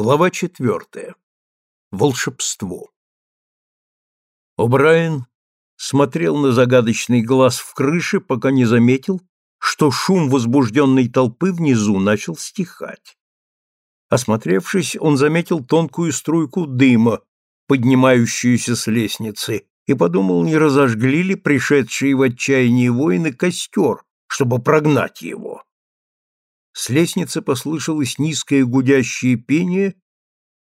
Глава четвертая. Волшебство. О'Брайен смотрел на загадочный глаз в крыше, пока не заметил, что шум возбужденной толпы внизу начал стихать. Осмотревшись, он заметил тонкую струйку дыма, поднимающуюся с лестницы, и подумал, не разожгли ли пришедшие в отчаяние воины костер, чтобы прогнать его. С лестницы послышалось низкое гудящее пение,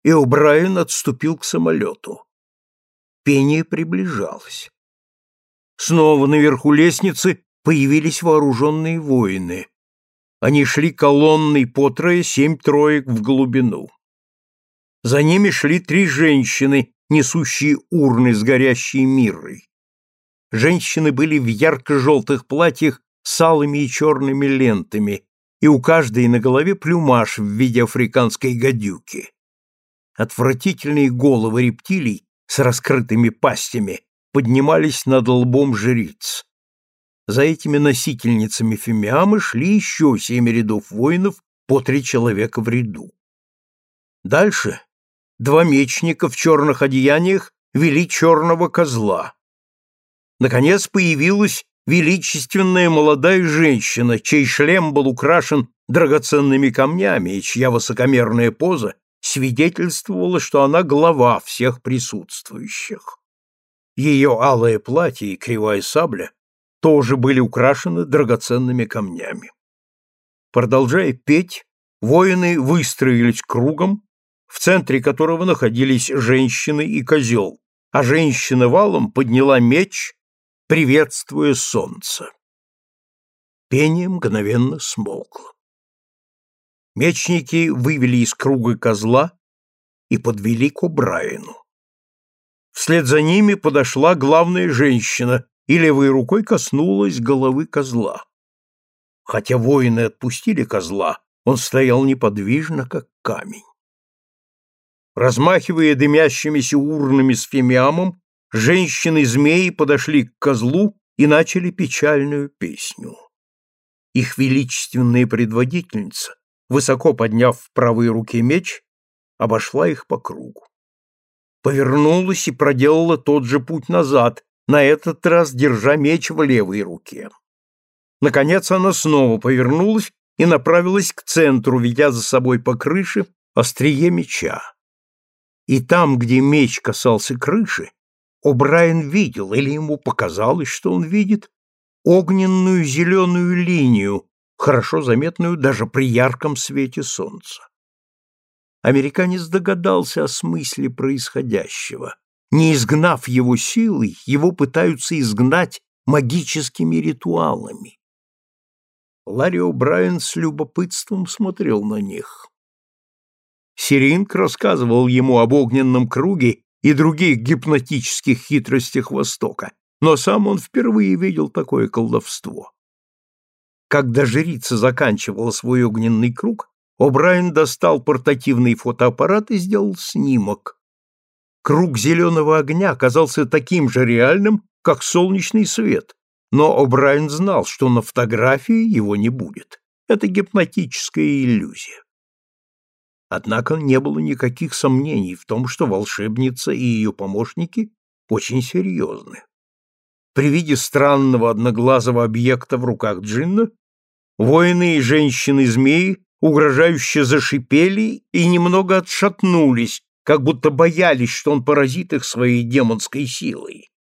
и О'Брайен отступил к самолету. Пение приближалось. Снова наверху лестницы появились вооруженные воины. Они шли колонной по трое, семь троек в глубину. За ними шли три женщины, несущие урны с горящей миррой. Женщины были в ярко-желтых платьях с алыми и черными лентами, и у каждой на голове плюмаж в виде африканской гадюки. Отвратительные головы рептилий с раскрытыми пастями поднимались над лбом жриц. За этими носительницами фимиамы шли еще семь рядов воинов по три человека в ряду. Дальше два мечника в черных одеяниях вели черного козла. Наконец появилась величественная молодая женщина, чей шлем был украшен драгоценными камнями и чья высокомерная поза свидетельствовала, что она глава всех присутствующих. Ее алое платье и кривая сабля тоже были украшены драгоценными камнями. Продолжая петь, воины выстроились кругом, в центре которого находились женщины и козел, а женщина валом подняла меч приветствуя солнце. Пение мгновенно смолкло. Мечники вывели из круга козла и подвели к О'Брайену. Вслед за ними подошла главная женщина и левой рукой коснулась головы козла. Хотя воины отпустили козла, он стоял неподвижно, как камень. Размахивая дымящимися урнами с фимиамом, женщины-змеи подошли к козлу и начали печальную песню. Их величественная предводительница, высоко подняв в правой руке меч, обошла их по кругу. Повернулась и проделала тот же путь назад, на этот раз держа меч в левой руке. Наконец она снова повернулась и направилась к центру, ведя за собой по крыше острие меча. И там, где меч касался крыши, О'Брайен видел, или ему показалось, что он видит, огненную зеленую линию, хорошо заметную даже при ярком свете солнца. Американец догадался о смысле происходящего. Не изгнав его силой, его пытаются изгнать магическими ритуалами. Ларри О'Брайен с любопытством смотрел на них. Сиринг рассказывал ему об огненном круге и других гипнотических хитростях Востока, но сам он впервые видел такое колдовство. Когда жрица заканчивала свой огненный круг, О'Брайен достал портативный фотоаппарат и сделал снимок. Круг зеленого огня оказался таким же реальным, как солнечный свет, но О'Брайен знал, что на фотографии его не будет. Это гипнотическая иллюзия. Однако не было никаких сомнений в том, что волшебница и ее помощники очень серьезны. При виде странного одноглазого объекта в руках Джинна воины и женщины-змеи угрожающе зашипели и немного отшатнулись, как будто боялись, что он поразит их своей демонской силой.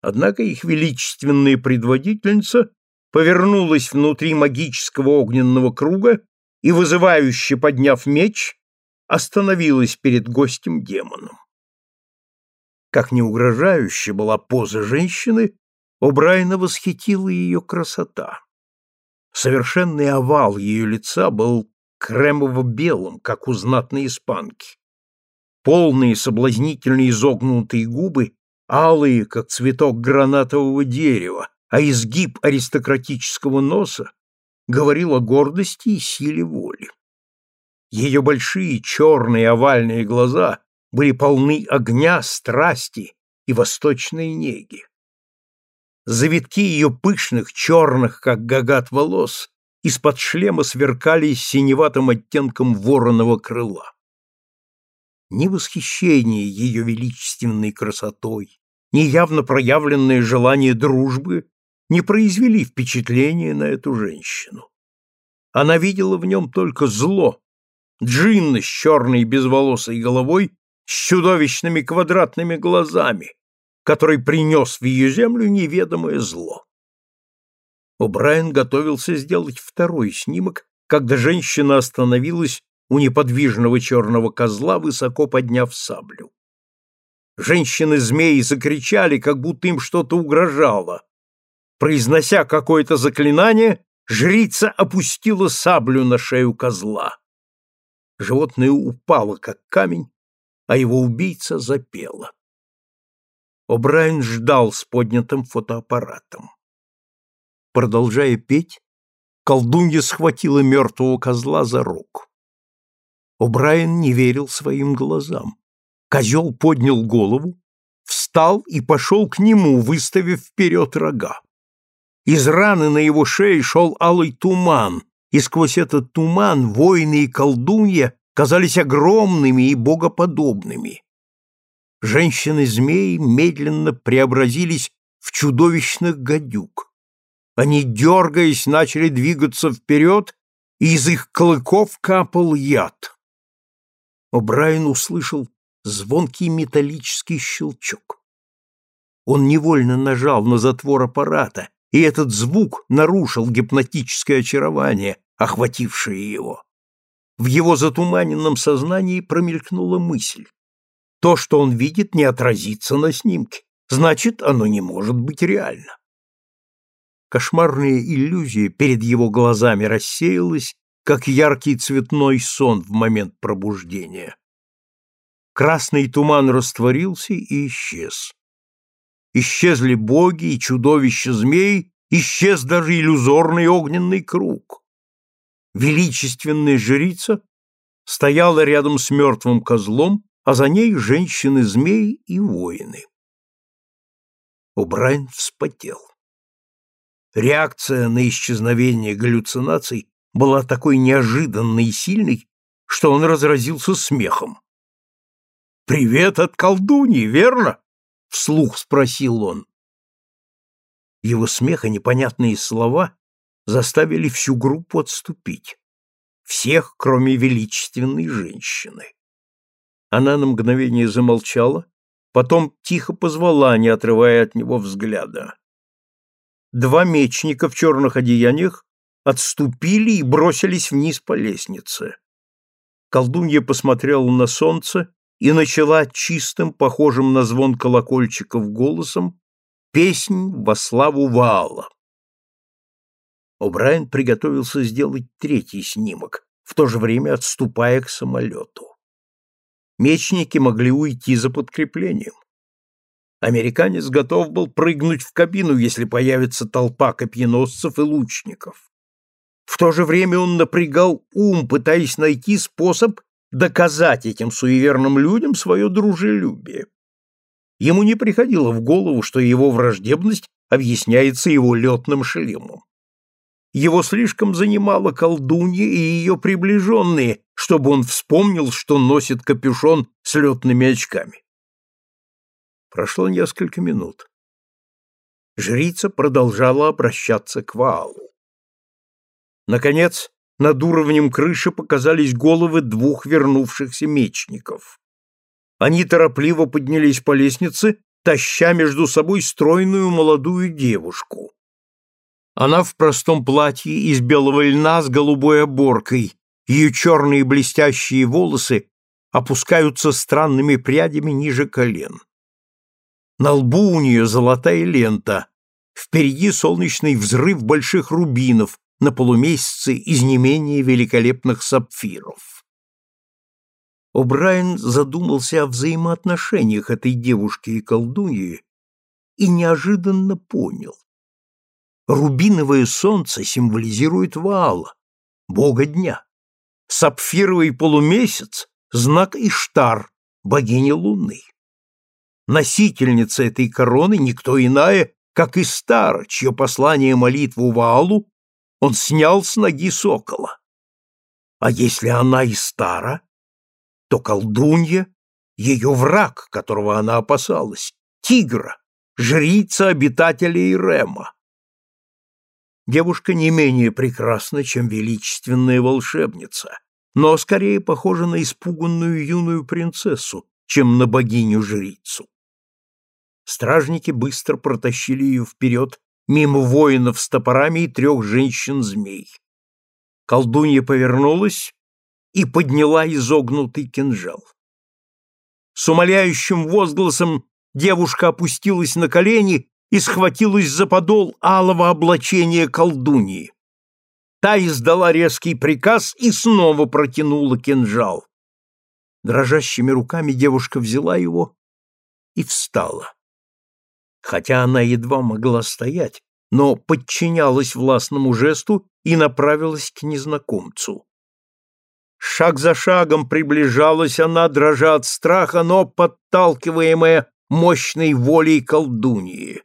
Однако их величественная предводительница повернулась внутри магического огненного круга и, вызывающе подняв меч, остановилась перед гостем-демоном. Как не угрожающе была поза женщины, О'Брайена восхитила ее красота. Совершенный овал ее лица был кремово-белым, как у знатной испанки. Полные соблазнительно изогнутые губы, алые, как цветок гранатового дерева, а изгиб аристократического носа говорил о гордости и силе воли. Ее большие черные овальные глаза были полны огня, страсти и восточной неги. Завитки ее пышных, черных, как гагат волос, из-под шлема сверкали синеватым оттенком вороного крыла. Ни восхищение ее величественной красотой, ни явно проявленное желание дружбы не произвели впечатления на эту женщину. Она видела в нем только зло, джинна с черной безволосой головой, с чудовищными квадратными глазами, который принес в ее землю неведомое зло. О'Брайен готовился сделать второй снимок, когда женщина остановилась у неподвижного черного козла, высоко подняв саблю. Женщины-змеи закричали, как будто им что-то угрожало. Произнося какое-то заклинание, жрица опустила саблю на шею козла. Животное упало, как камень, а его убийца запела. О'Брайен ждал с поднятым фотоаппаратом. Продолжая петь, колдунья схватила мертвого козла за руку. О'Брайен не верил своим глазам. Козел поднял голову, встал и пошел к нему, выставив вперед рога. Из раны на его шее шел алый туман, и сквозь этот туман воины и колдунья казались огромными и богоподобными. Женщины-змеи медленно преобразились в чудовищных гадюк. Они, дергаясь, начали двигаться вперед, и из их клыков капал яд. О'Брайен услышал звонкий металлический щелчок. Он невольно нажал на затвор аппарата, и этот звук нарушил гипнотическое очарование, охватившее его. В его затуманенном сознании промелькнула мысль. То, что он видит, не отразится на снимке, значит, оно не может быть реально. Кошмарная иллюзия перед его глазами рассеялась, как яркий цветной сон в момент пробуждения. Красный туман растворился и исчез. Исчезли боги и чудовища змей, исчез даже иллюзорный огненный круг. Величественная жрица стояла рядом с мертвым козлом, а за ней женщины-змеи и воины. Убрайн вспотел. Реакция на исчезновение галлюцинаций была такой неожиданной и сильной, что он разразился смехом. «Привет от колдуньи, верно?» — вслух спросил он. Его смех и непонятные слова заставили всю группу отступить. Всех, кроме величественной женщины. Она на мгновение замолчала, потом тихо позвала, не отрывая от него взгляда два мечника в черных одеяниях отступили и бросились вниз по лестнице. Колдунья посмотрела на солнце и начала чистым, похожим на звон колокольчиков голосом, песнь во славу Ваала. О'Брайен приготовился сделать третий снимок, в то же время отступая к самолету. Мечники могли уйти за подкреплением. Американец готов был прыгнуть в кабину, если появится толпа копьеносцев и лучников. В то же время он напрягал ум, пытаясь найти способ доказать этим суеверным людям свое дружелюбие. Ему не приходило в голову, что его враждебность объясняется его летным шлемом. Его слишком занимала колдунья и ее приближенные, чтобы он вспомнил, что носит капюшон с летными очками. Прошло несколько минут. Жрица продолжала обращаться к Ваалу. Наконец, над уровнем крыши показались головы двух вернувшихся мечников. Они торопливо поднялись по лестнице, таща между собой стройную молодую девушку. Она в простом платье из белого льна с голубой оборкой, ее черные блестящие волосы опускаются странными прядями ниже колен. На лбу у нее золотая лента. Впереди солнечный взрыв больших рубинов на полумесяце из не менее великолепных сапфиров. О'Брайен задумался о взаимоотношениях этой девушки и колдуньи и неожиданно понял. Рубиновое солнце символизирует Ваала, бога дня. Сапфировый полумесяц — знак Иштар, богини Луны. Носительница этой короны никто иная, как и Стара, чье послание молитву Ваалу он снял с ноги сокола. А если она и Стара, то колдунья ее враг, которого она опасалась, тигра, жрица обитателей Рема. Девушка не менее прекрасна, чем величественная волшебница, но скорее похожа на испуганную юную принцессу, чем на богиню-жрицу. Стражники быстро протащили ее вперед, мимо воинов с топорами и трех женщин-змей. Колдунья повернулась и подняла изогнутый кинжал. С умоляющим возгласом девушка опустилась на колени и схватилась за подол алого облачения колдуньи. Та издала резкий приказ и снова протянула кинжал. Дрожащими руками девушка взяла его и встала. Хотя она едва могла стоять, но подчинялась властному жесту и направилась к незнакомцу. Шаг за шагом приближалась она, дрожа от страха, но подталкиваемая мощной волей колдуньи.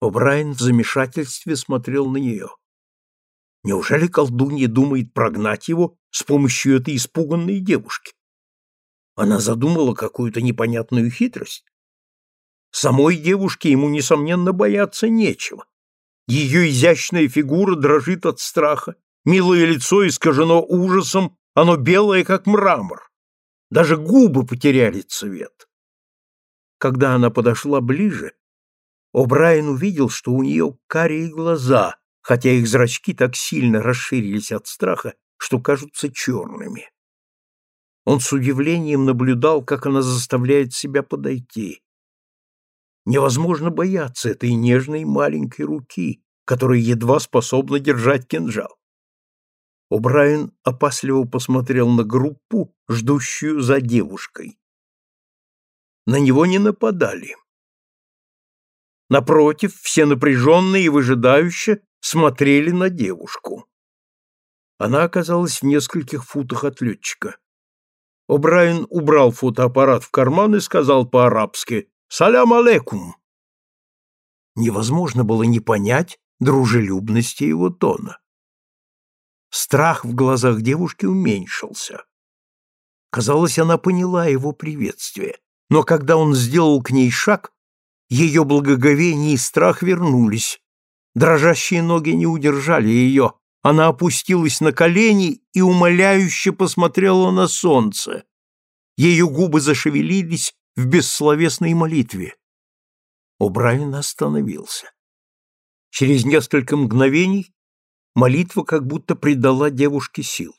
О'Брайен в замешательстве смотрел на нее. Неужели колдунья думает прогнать его с помощью этой испуганной девушки? Она задумала какую-то непонятную хитрость. Самой девушке ему, несомненно, бояться нечего. Ее изящная фигура дрожит от страха, милое лицо искажено ужасом, оно белое, как мрамор. Даже губы потеряли цвет. Когда она подошла ближе, О'Брайен увидел, что у нее карие глаза, хотя их зрачки так сильно расширились от страха, что кажутся черными. Он с удивлением наблюдал, как она заставляет себя подойти. Невозможно бояться этой нежной маленькой руки, которая едва способна держать кинжал. О'Брайен опасливо посмотрел на группу, ждущую за девушкой. На него не нападали. Напротив, все напряженные и выжидающе смотрели на девушку. Она оказалась в нескольких футах от летчика. О'Брайен убрал фотоаппарат в карман и сказал по-арабски «Салям алейкум!». Невозможно было не понять дружелюбности его тона. Страх в глазах девушки уменьшился. Казалось, она поняла его приветствие, но когда он сделал к ней шаг, ее благоговение и страх вернулись. Дрожащие ноги не удержали ее. Она опустилась на колени и умоляюще посмотрела на солнце. Ее губы зашевелились в бессловесной молитве. О'Брайен остановился. Через несколько мгновений Молитва как будто придала девушке сил.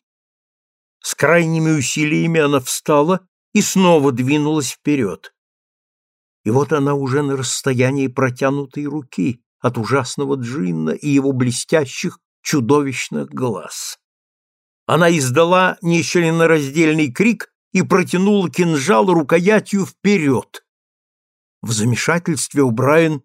С крайними усилиями она встала и снова двинулась вперед. И вот она уже на расстоянии протянутой руки от ужасного джинна и его блестящих чудовищных глаз. Она издала нечленораздельный крик и протянула кинжал рукоятью вперед. В замешательстве Убрайен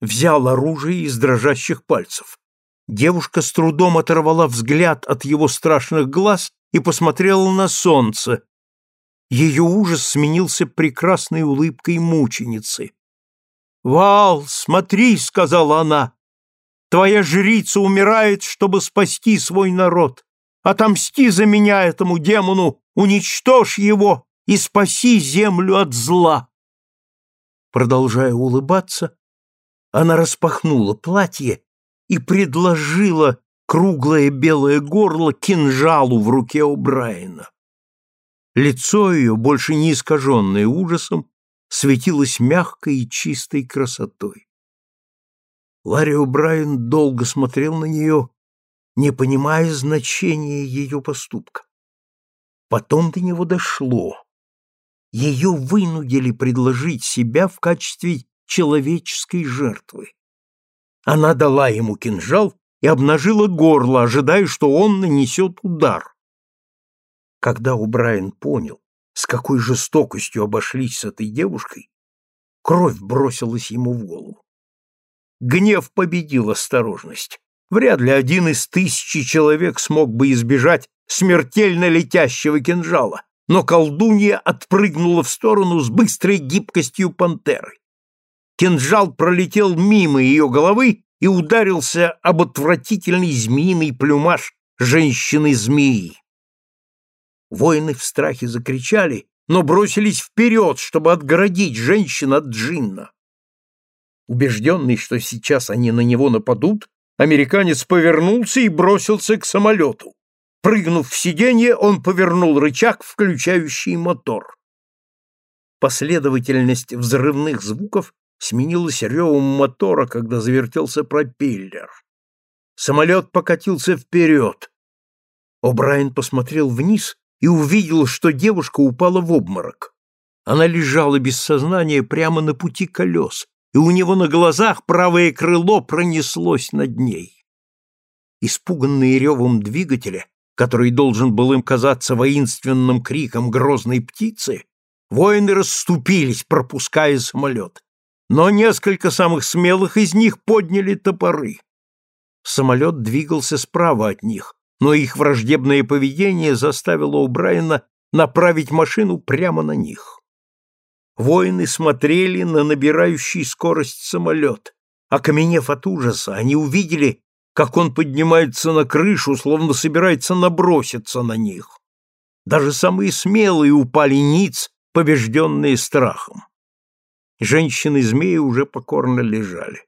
взял оружие из дрожащих пальцев. Девушка с трудом оторвала взгляд от его страшных глаз и посмотрела на солнце. Ее ужас сменился прекрасной улыбкой мученицы. «Вал, смотри!» — сказала она. «Твоя жрица умирает, чтобы спасти свой народ. Отомсти за меня этому демону, уничтожь его и спаси землю от зла!» Продолжая улыбаться, она распахнула платье и предложила круглое белое горло кинжалу в руке у Брайана. Лицо ее, больше не искаженное ужасом, светилось мягкой и чистой красотой. Ларри О'Брайен долго смотрел на нее, не понимая значения ее поступка. Потом до него дошло. Ее вынудили предложить себя в качестве человеческой жертвы. Она дала ему кинжал и обнажила горло, ожидая, что он нанесет удар. Когда Убрайен понял, с какой жестокостью обошлись с этой девушкой, кровь бросилась ему в голову. Гнев победил осторожность. Вряд ли один из тысячи человек смог бы избежать смертельно летящего кинжала, но колдунья отпрыгнула в сторону с быстрой гибкостью пантеры. Кинжал пролетел мимо ее головы и ударился об отвратительный змеиный плюмаж женщины-змеи. Воины в страхе закричали, но бросились вперед, чтобы отгородить женщин от джинна. Убежденный, что сейчас они на него нападут, американец повернулся и бросился к самолету. Прыгнув в сиденье, он повернул рычаг, включающий мотор. Последовательность взрывных звуков сменилась ревом мотора, когда завертелся пропеллер. Самолет покатился вперед. О'Брайен посмотрел вниз и увидел, что девушка упала в обморок. Она лежала без сознания прямо на пути колес, и у него на глазах правое крыло пронеслось над ней. Испуганные ревом двигателя, который должен был им казаться воинственным криком грозной птицы, воины расступились, пропуская самолет. Но несколько самых смелых из них подняли топоры. Самолет двигался справа от них, но их враждебное поведение заставило у Брайана направить машину прямо на них. Воины смотрели на набирающий скорость самолет. Окаменев от ужаса, они увидели, как он поднимается на крышу, словно собирается наброситься на них. Даже самые смелые упали ниц, побежденные страхом. Женщины-змеи уже покорно лежали.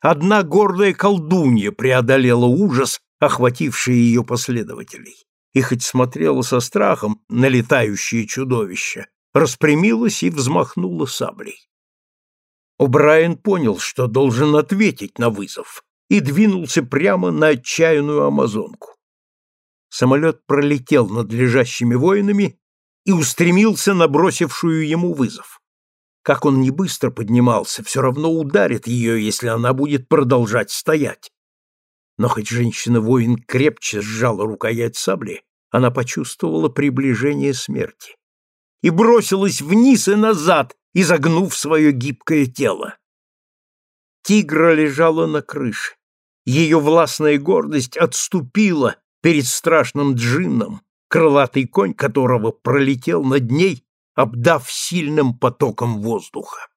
Одна гордая колдунья преодолела ужас, охвативший ее последователей, и хоть смотрела со страхом на летающее чудовище, распрямилась и взмахнула саблей. О'Брайен понял, что должен ответить на вызов, и двинулся прямо на отчаянную амазонку. Самолет пролетел над лежащими воинами и устремился на бросившую ему вызов. Как он не быстро поднимался, все равно ударит ее, если она будет продолжать стоять. Но хоть женщина-воин крепче сжала рукоять сабли, она почувствовала приближение смерти и бросилась вниз и назад, изогнув свое гибкое тело. Тигра лежала на крыше. Ее властная гордость отступила перед страшным джинном, крылатый конь которого пролетел над ней, обдав сильным потоком воздуха.